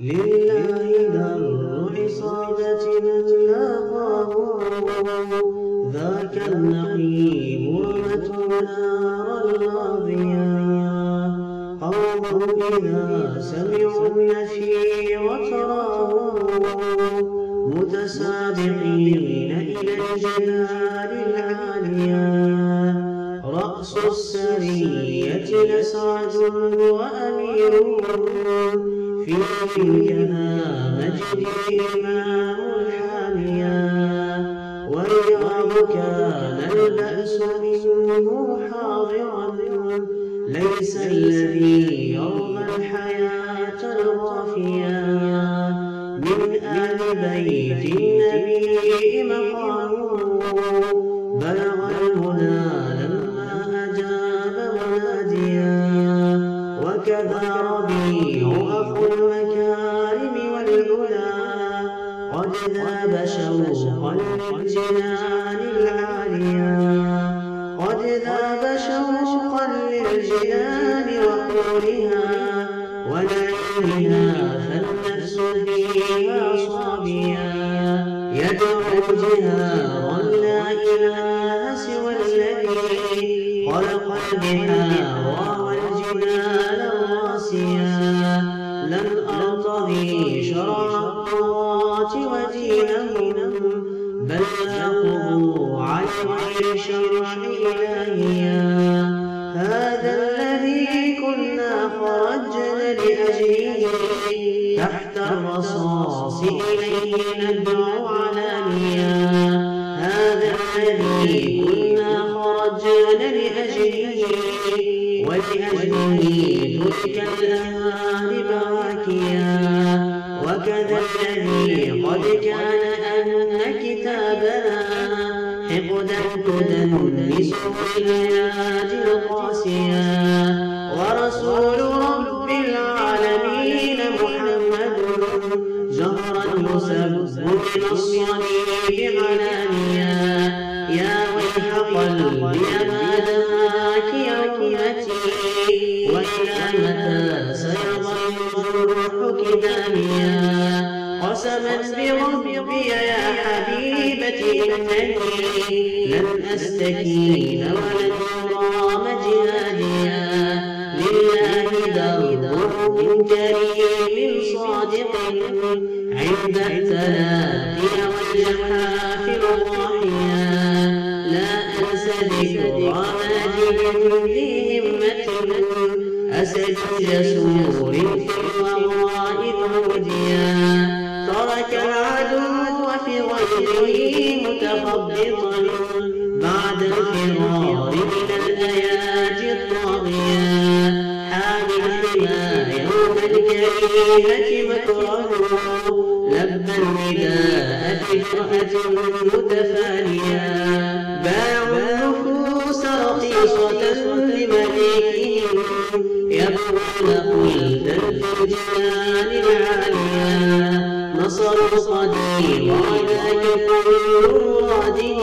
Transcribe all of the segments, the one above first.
لله در عصابة لاقاه ذاك النقيب ومتى نار قوم إذا سمعوا النفي وتراه متسابقين إلى الجلال العالية. رأس السرية لسعد وأمير. فيهم كما مجد إمام الحامية والرياض كان البأس منه حاضرا ليس الذي وكذا ربيع أخو المكارم والعلا. قد ذاب شوقا للجنان العالية قد ذاب شوقا للجنان وقولها. ونعيمها فالنفس فيها صابية يدعو جهارا لا إله سوى الذي خلق البحار لغير شرع إلهيا هذا الذي كنا خرجنا لأجله تحت الرصاص إليه ندعو علانيا هذا الذي كنا خرجنا لأجله ولأجله تلك الأهوال بواكيا وكذا الذي قد كان حقدا تدنس القاسية ورسول رب العالمين محمد جهرا يسب من الصليب علانيا يا ويح قلبي ما دهاك يومتي وإلى متى سيظل جرحك داميا قسما بربي يا إنني لن أستكين ولن يرام جهاديا لله در من كريم صادق عند التلاقي والجحافل ضاحيا لا أنسى ذكر ماجد ذي همة أسد جسور غيره متخبطا بعد الفرار من الأياج الطاغية. حامل الحمى يوم الكريمة مكره لبى النداء بجرأة متفانية. باعوا النفوس رخيصة لمليكهم. يبغون خلدا في الجنان العالية نصروا صديق وذاك كل مرادهم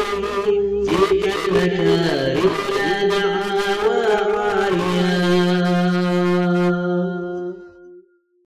تلك المكارم لا دعوة